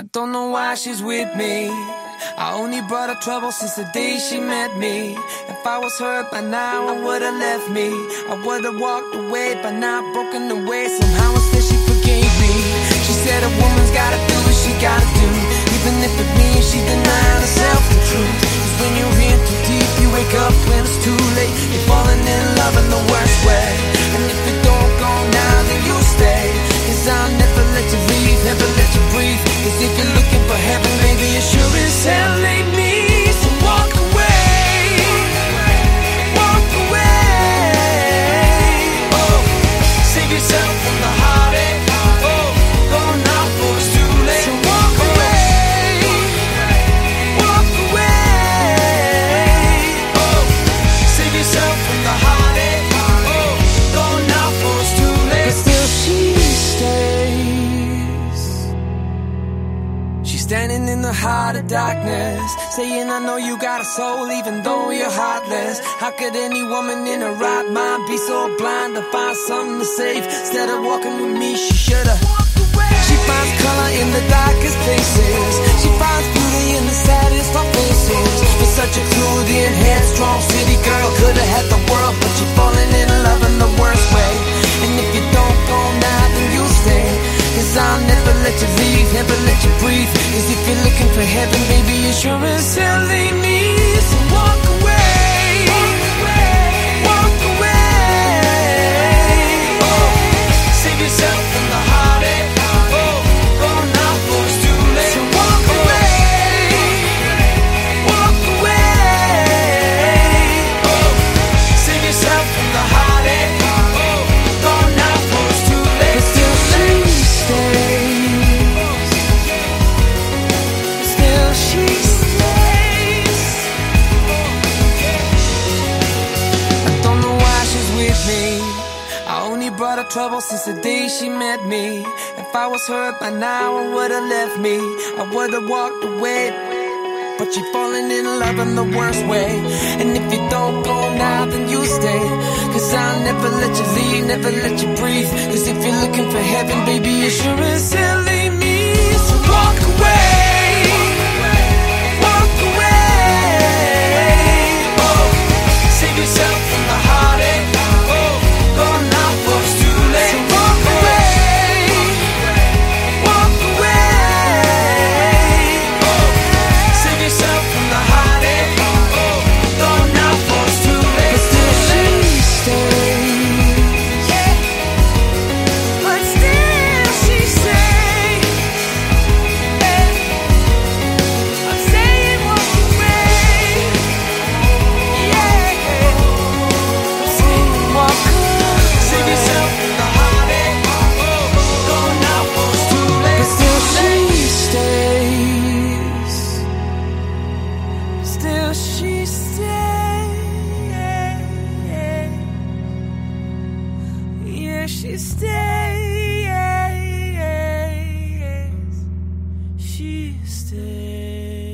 I don't know why she's with me. I only brought her trouble since the day she met me. If I was hurt by now, I would've left me. I would've walked away by now, broken away. Somehow instead she forgave me. She said a woman's gotta do what she gotta do. Even if it means she denied herself the truth. Cause when you're in too deep, you wake up when it's too late. You're falling in love in the worst way. She's standing in the heart of darkness, saying, I know you got a soul, even though you're heartless. How could any woman in her right mind be so blind to find something to save? Instead of walking with me, she should've. She finds color never let you breathe. Cause if you're looking for heaven, baby, you sure as hell brought her trouble since the day she met me. If I was hurt by now, I would've left me. I would've walked away. But you're falling in love in the worst way. And if you don't go now, then you stay. Cause I'll never let you leave, never let you breathe. Cause if you're looking for heaven, baby, it sure as hell ain't me. she stays. She stays.